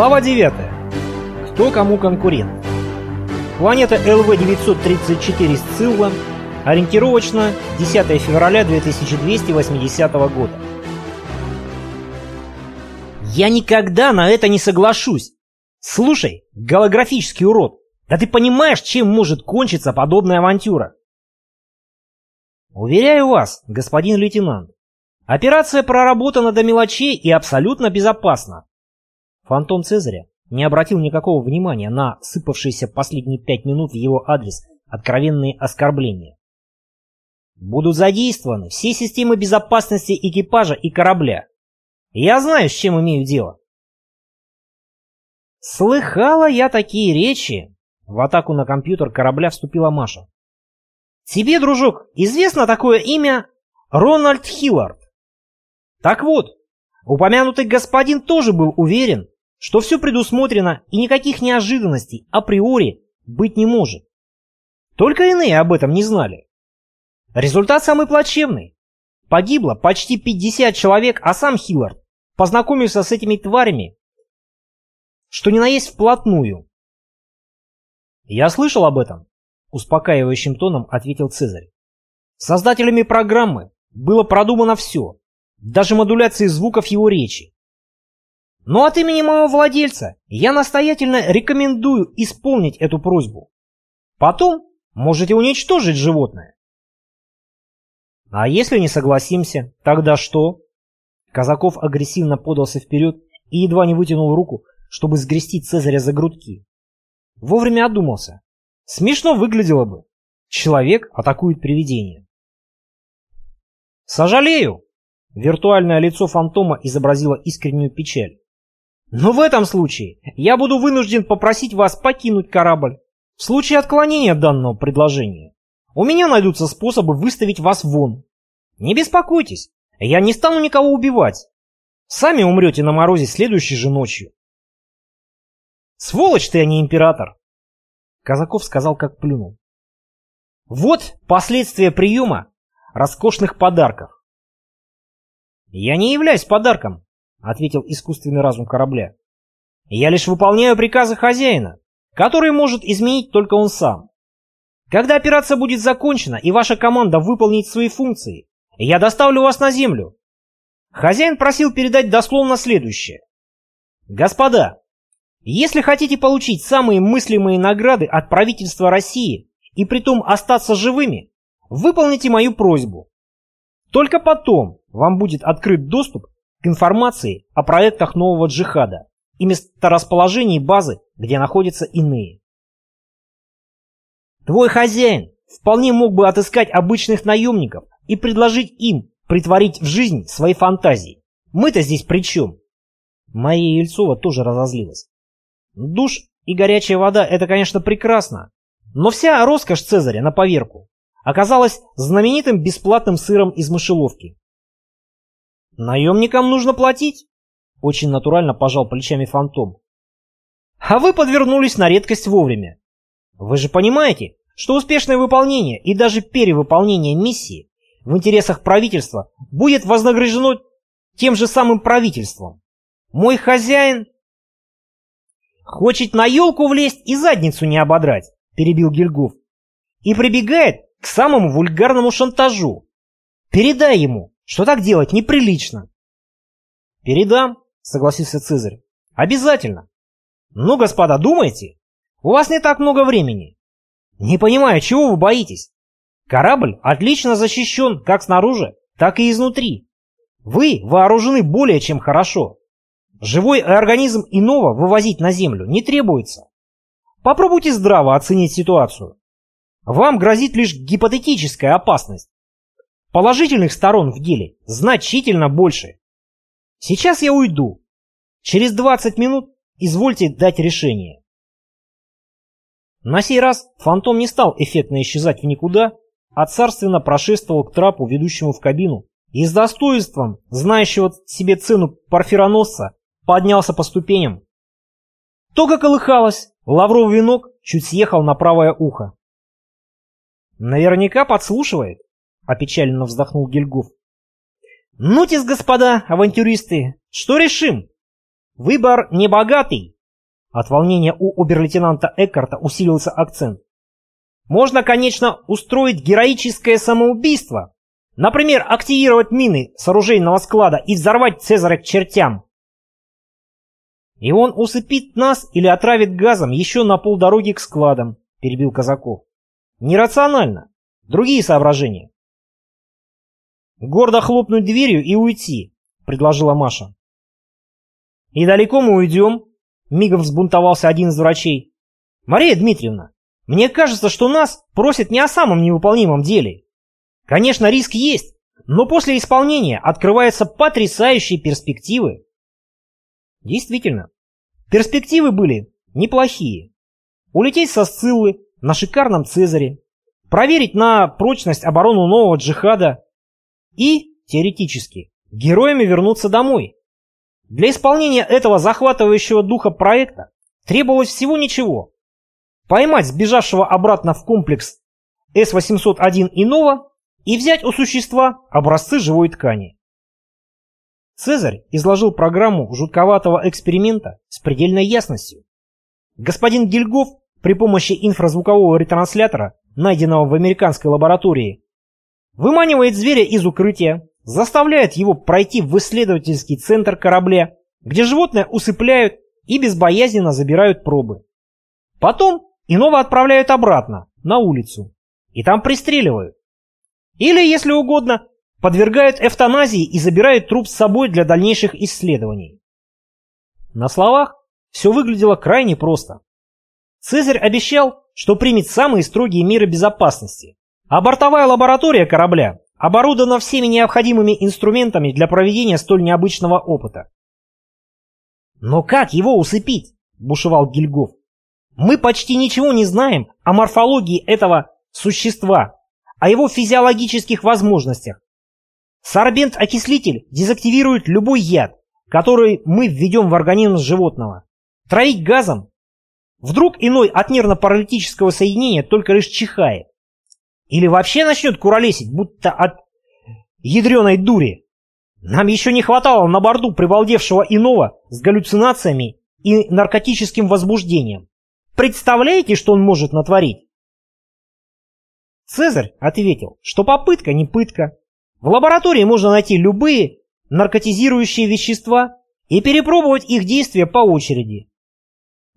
Глава 9. Кто кому конкурент. Планета ЛВ-934 Сцилла. Ориентировочно 10 февраля 2280 года. Я никогда на это не соглашусь. Слушай, голографический урод, да ты понимаешь, чем может кончиться подобная авантюра? Уверяю вас, господин лейтенант, операция проработана до мелочей и абсолютно безопасна. Фантом Цезаря не обратил никакого внимания на сыпавшиеся последние пять минут в его адрес откровенные оскорбления. Будут задействованы все системы безопасности экипажа и корабля. Я знаю, с чем имею дело. Слыхала я такие речи. В атаку на компьютер корабля вступила Маша. Тебе, дружок, известно такое имя Рональд Хиллард? Так вот, упомянутый господин тоже был уверен, что все предусмотрено и никаких неожиданностей априори быть не может. Только иные об этом не знали. Результат самый плачевный. Погибло почти 50 человек, а сам Хиллард познакомился с этими тварями, что ни на есть вплотную. Я слышал об этом, успокаивающим тоном ответил Цезарь. Создателями программы было продумано все, даже модуляции звуков его речи. Но от имени моего владельца я настоятельно рекомендую исполнить эту просьбу. Потом можете уничтожить животное. А если не согласимся, тогда что? Казаков агрессивно подался вперед и едва не вытянул руку, чтобы сгрести Цезаря за грудки. Вовремя одумался. Смешно выглядело бы. Человек атакует привидение. «Сожалею!» Виртуальное лицо фантома изобразило искреннюю печаль. «Но в этом случае я буду вынужден попросить вас покинуть корабль. В случае отклонения данного предложения у меня найдутся способы выставить вас вон. Не беспокойтесь, я не стану никого убивать. Сами умрете на морозе следующей же ночью». «Сволочь ты, а не император!» Казаков сказал, как плюнул. Вот последствия приема роскошных подарков. Я не являюсь подарком, ответил искусственный разум корабля. Я лишь выполняю приказы хозяина, которые может изменить только он сам. Когда операция будет закончена и ваша команда выполнит свои функции, я доставлю вас на землю. Хозяин просил передать дословно следующее. Господа, если хотите получить самые мыслимые награды от правительства России и притом остаться живыми, выполните мою просьбу. Только потом вам будет открыт доступ к информации о проектах нового джихада и месторасположении базы, где находятся иные. Твой хозяин вполне мог бы отыскать обычных наемников и предложить им притворить в жизнь свои фантазии. Мы-то здесь при чем? Мария Ельцова тоже разозлилась. Душ и горячая вода – это, конечно, прекрасно, но вся роскошь Цезаря на поверку оказалась знаменитым бесплатным сыром из мышеловки. «Наемникам нужно платить», – очень натурально пожал плечами фантом. «А вы подвернулись на редкость вовремя. Вы же понимаете, что успешное выполнение и даже перевыполнение миссии в интересах правительства будет вознаграждено тем же самым правительством. Мой хозяин «Хочет на елку влезть и задницу не ободрать», — перебил Гильгоф. «И прибегает к самому вульгарному шантажу. Передай ему, что так делать неприлично». «Передам», — согласился Цезарь. «Обязательно. Ну, господа, думайте. У вас не так много времени. Не понимаю, чего вы боитесь. Корабль отлично защищен как снаружи, так и изнутри. Вы вооружены более чем хорошо. Живой организм иного вывозить на Землю не требуется. Попробуйте здраво оценить ситуацию. Вам грозит лишь гипотетическая опасность. Положительных сторон в деле значительно больше. Сейчас я уйду. Через 20 минут извольте дать решение. На сей раз фантом не стал эффектно исчезать в никуда, а царственно прошествовал к трапу, ведущему в кабину, и с достоинством, знающего себе цену парфироносца, поднялся по ступеням. Тога колыхалась, лавровый венок чуть съехал на правое ухо. «Наверняка подслушивает», — опечаленно вздохнул Гильгоф. «Ну-тес, господа авантюристы, что решим? Выбор небогатый. От волнения у обер-лейтенанта Эккарта усилился акцент. Можно, конечно, устроить героическое самоубийство. Например, активировать мины с оружейного склада и взорвать Цезаря к чертям. И он усыпит нас или отравит газом еще на полдороги к складам, перебил Казаков. Нерационально. Другие соображения. Гордо хлопнуть дверью и уйти, предложила Маша. И далеко мы уйдем? Мигом взбунтовался один из врачей. Мария Дмитриевна, мне кажется, что нас просят не о самом невыполнимом деле. Конечно, риск есть, но после исполнения открываются потрясающие перспективы. Действительно, перспективы были неплохие. Улететь со Сциллы на шикарном Цезаре, проверить на прочность оборону нового джихада и, теоретически, героями вернуться домой. Для исполнения этого захватывающего духа проекта требовалось всего ничего. Поймать сбежавшего обратно в комплекс С-801 иного и взять у существа образцы живой ткани. Цезарь изложил программу жутковатого эксперимента с предельной ясностью. Господин Гильгоф при помощи инфразвукового ретранслятора, найденного в американской лаборатории, выманивает зверя из укрытия, заставляет его пройти в исследовательский центр корабля, где животное усыпляют и безбоязненно забирают пробы. Потом иного отправляют обратно, на улицу, и там пристреливают. Или, если угодно, подвергают эвтаназии и забирают труп с собой для дальнейших исследований. На словах все выглядело крайне просто. Цезарь обещал, что примет самые строгие меры безопасности, а бортовая лаборатория корабля оборудована всеми необходимыми инструментами для проведения столь необычного опыта. «Но как его усыпить?» – бушевал Гильгоф. «Мы почти ничего не знаем о морфологии этого существа, о его физиологических возможностях. Сорбент-окислитель дезактивирует любой яд, который мы введем в организм животного. Травить газом Вдруг иной от нервно-паралитического соединения только лишь чихает. Или вообще начнет куролесить, будто от ядреной дури. Нам еще не хватало на борту прибалдевшего иного с галлюцинациями и наркотическим возбуждением. Представляете, что он может натворить? Цезарь ответил, что попытка не пытка. В лаборатории можно найти любые наркотизирующие вещества и перепробовать их действия по очереди.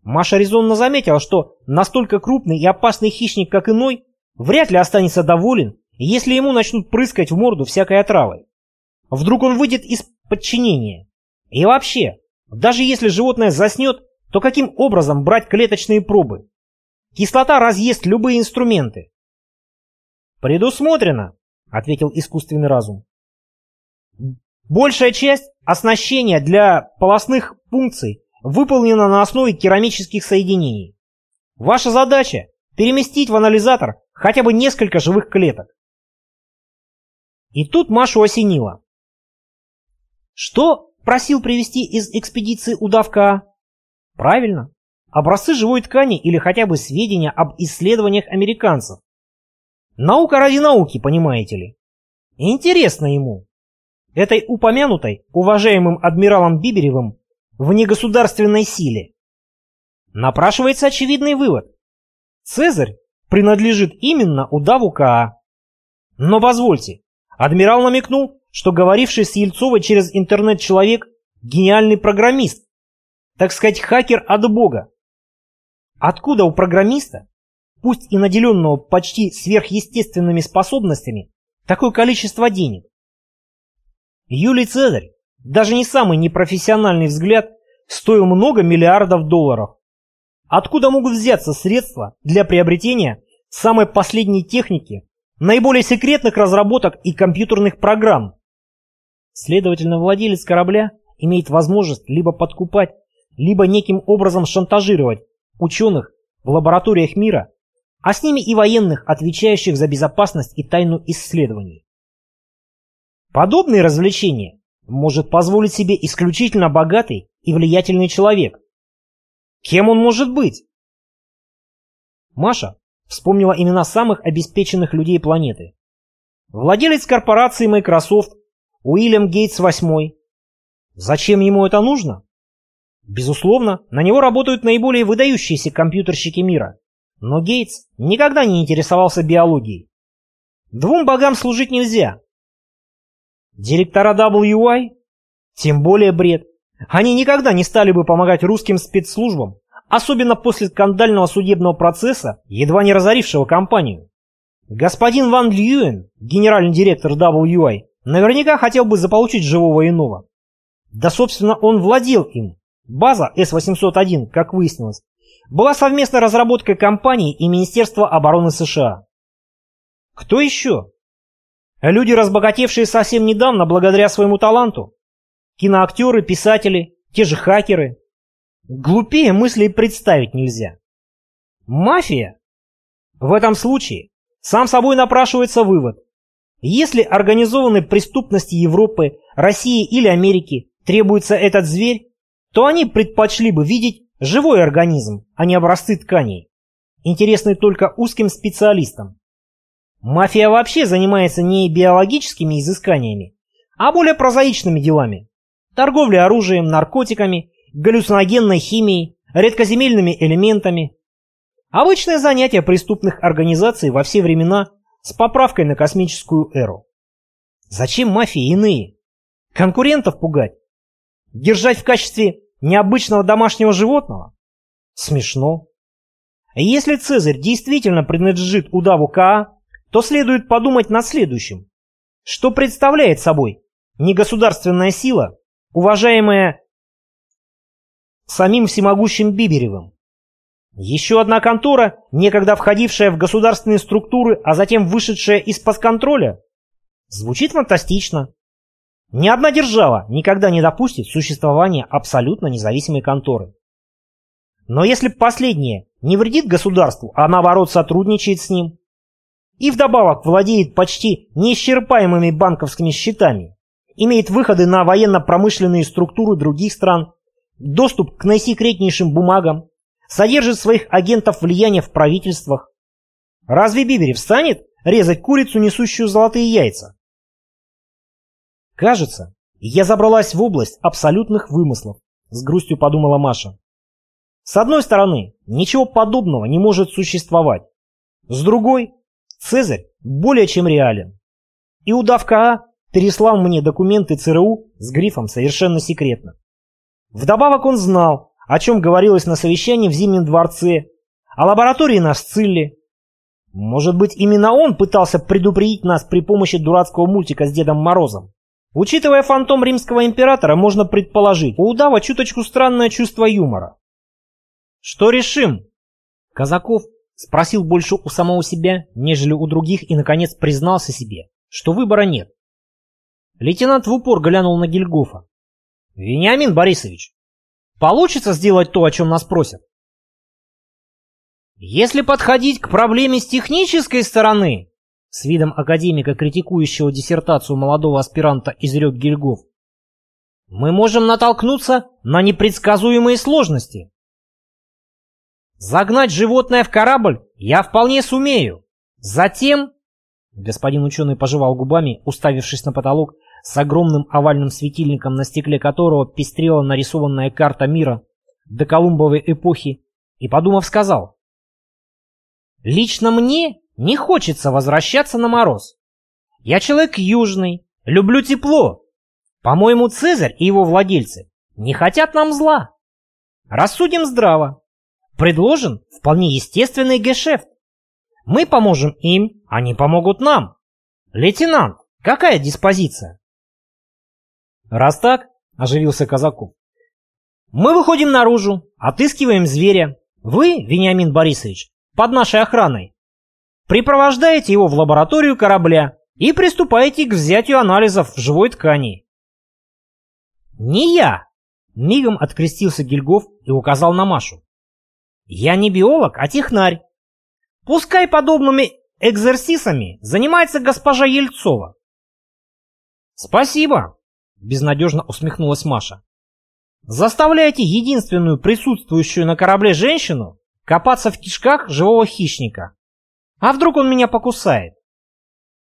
Маша резонно заметила, что настолько крупный и опасный хищник, как иной, вряд ли останется доволен, если ему начнут прыскать в морду всякой отравой. Вдруг он выйдет из подчинения. И вообще, даже если животное заснет, то каким образом брать клеточные пробы? Кислота разъест любые инструменты. «Предусмотрено», — ответил искусственный разум. «Большая часть оснащения для полостных функций выполнена на основе керамических соединений. Ваша задача – переместить в анализатор хотя бы несколько живых клеток. И тут Машу осенило. Что просил привезти из экспедиции удавка? Правильно, образцы живой ткани или хотя бы сведения об исследованиях американцев. Наука ради науки, понимаете ли. Интересно ему. Этой упомянутой, уважаемым адмиралом Биберевым, в негосударственной силе. Напрашивается очевидный вывод. Цезарь принадлежит именно удаву КА. Но позвольте, адмирал намекнул, что говоривший с Ельцовой через интернет человек – гениальный программист, так сказать, хакер от бога. Откуда у программиста, пусть и наделенного почти сверхъестественными способностями, такое количество денег? Юлий Цезарь даже не самый непрофессиональный взгляд стоил много миллиардов долларов. Откуда могут взяться средства для приобретения самой последней техники, наиболее секретных разработок и компьютерных программ? Следовательно, владелец корабля имеет возможность либо подкупать, либо неким образом шантажировать ученых в лабораториях мира, а с ними и военных, отвечающих за безопасность и тайну исследований. Подобные развлечения может позволить себе исключительно богатый и влиятельный человек. Кем он может быть? Маша вспомнила имена самых обеспеченных людей планеты. Владелец корпорации Microsoft Уильям Гейтс VIII. Зачем ему это нужно? Безусловно, на него работают наиболее выдающиеся компьютерщики мира. Но Гейтс никогда не интересовался биологией. Двум богам служить нельзя. Директора WI? Тем более бред. Они никогда не стали бы помогать русским спецслужбам, особенно после скандального судебного процесса, едва не разорившего компанию. Господин Ван Льюен, генеральный директор WI, наверняка хотел бы заполучить живого иного. Да, собственно, он владел им. База С-801, как выяснилось, была совместной разработкой компании и Министерства обороны США. Кто еще? Люди, разбогатевшие совсем недавно благодаря своему таланту. Киноактеры, писатели, те же хакеры. Глупее мысли представить нельзя. Мафия? В этом случае сам собой напрашивается вывод. Если организованной преступности Европы, России или Америки требуется этот зверь, то они предпочли бы видеть живой организм, а не образцы тканей, интересный только узким специалистам. Мафия вообще занимается не биологическими изысканиями, а более прозаичными делами. Торговлей оружием, наркотиками, галлюциногенной химией, редкоземельными элементами. Обычное занятие преступных организаций во все времена с поправкой на космическую эру. Зачем мафии иные? Конкурентов пугать? Держать в качестве необычного домашнего животного? Смешно. Если Цезарь действительно принадлежит удаву Каа, то следует подумать над следующим. Что представляет собой негосударственная сила, уважаемая самим всемогущим Биберевым? Еще одна контора, некогда входившая в государственные структуры, а затем вышедшая из-под контроля? Звучит фантастично. Ни одна держава никогда не допустит существования абсолютно независимой конторы. Но если последнее не вредит государству, а наоборот сотрудничает с ним, и вдобавок владеет почти неисчерпаемыми банковскими счетами, имеет выходы на военно-промышленные структуры других стран, доступ к наисекретнейшим бумагам, содержит своих агентов влияния в правительствах. Разве Биберев станет резать курицу, несущую золотые яйца? Кажется, я забралась в область абсолютных вымыслов, с грустью подумала Маша. С одной стороны, ничего подобного не может существовать. С другой, Цезарь более чем реален. И удав КА переслал мне документы ЦРУ с грифом «Совершенно секретно». Вдобавок он знал, о чем говорилось на совещании в Зимнем дворце, о лаборатории на Сцилле. Может быть, именно он пытался предупредить нас при помощи дурацкого мультика с Дедом Морозом. Учитывая фантом римского императора, можно предположить, у удава чуточку странное чувство юмора. «Что решим?» Казаков спросил больше у самого себя, нежели у других, и, наконец, признался себе, что выбора нет. Лейтенант в упор глянул на Гильгофа. «Вениамин Борисович, получится сделать то, о чем нас просят?» «Если подходить к проблеме с технической стороны, с видом академика, критикующего диссертацию молодого аспиранта, изрек Гильгоф. Мы можем натолкнуться на непредсказуемые сложности. Загнать животное в корабль я вполне сумею. Затем... Господин ученый пожевал губами, уставившись на потолок, с огромным овальным светильником, на стекле которого пестрела нарисованная карта мира до Колумбовой эпохи, и, подумав, сказал. «Лично мне не хочется возвращаться на мороз. Я человек южный, люблю тепло. По-моему, Цезарь и его владельцы не хотят нам зла. Рассудим здраво. Предложен вполне естественный гешефт. Мы поможем им, они помогут нам. Лейтенант, какая диспозиция? Раз так, оживился Казаков, мы выходим наружу, отыскиваем зверя. Вы, Вениамин Борисович, под нашей охраной припровождаете его в лабораторию корабля и приступаете к взятию анализов в живой ткани. «Не я!» — мигом открестился Гильгоф и указал на Машу. «Я не биолог, а технарь. Пускай подобными экзерсисами занимается госпожа Ельцова». «Спасибо!» — безнадежно усмехнулась Маша. «Заставляете единственную присутствующую на корабле женщину копаться в кишках живого хищника. А вдруг он меня покусает?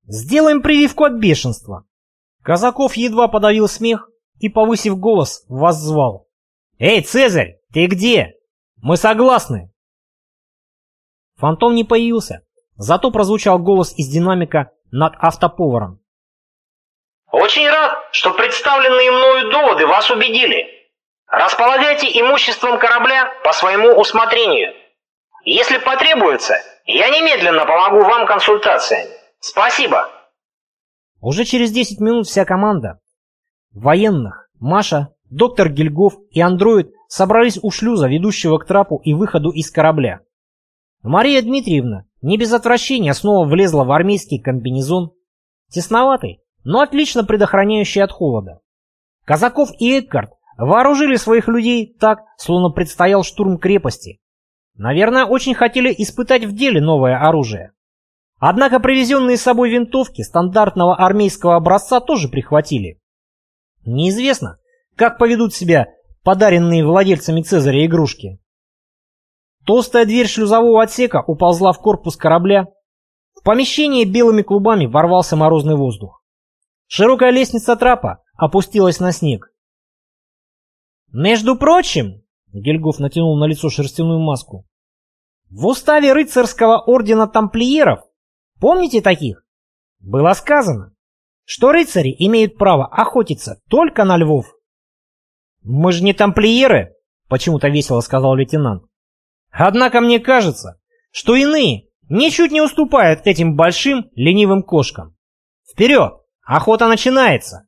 Сделаем прививку от бешенства. Казаков едва подавил смех и, повысив голос, воззвал. «Эй, Цезарь, ты где? Мы согласны!» Фантом не появился, зато прозвучал голос из динамика над автоповаром. «Очень рад, что представленные мною доводы вас убедили. Располагайте имуществом корабля по своему усмотрению. Если потребуется, я немедленно помогу вам консультациями. Спасибо!» Уже через 10 минут вся команда военных, Маша, доктор Гильгоф и андроид собрались у шлюза, ведущего к трапу и выходу из корабля. Мария Дмитриевна не без отвращения снова влезла в армейский комбинезон, тесноватый, но отлично предохраняющий от холода. Казаков и Эккарт вооружили своих людей так, словно предстоял штурм крепости. Наверное, очень хотели испытать в деле новое оружие. Однако привезенные с собой винтовки стандартного армейского образца тоже прихватили. Неизвестно, как поведут себя подаренные владельцами Цезаря игрушки. Толстая дверь шлюзового отсека уползла в корпус корабля. В помещение белыми клубами ворвался морозный воздух. Широкая лестница трапа опустилась на снег. «Между прочим», — Гельгоф натянул на лицо шерстяную маску, «в уставе рыцарского ордена тамплиеров, помните таких, было сказано, что рыцари имеют право охотиться только на львов». «Мы же не тамплиеры», — почему-то весело сказал лейтенант. Однако мне кажется, что иные ничуть не уступают этим большим ленивым кошкам. Вперед! Охота начинается!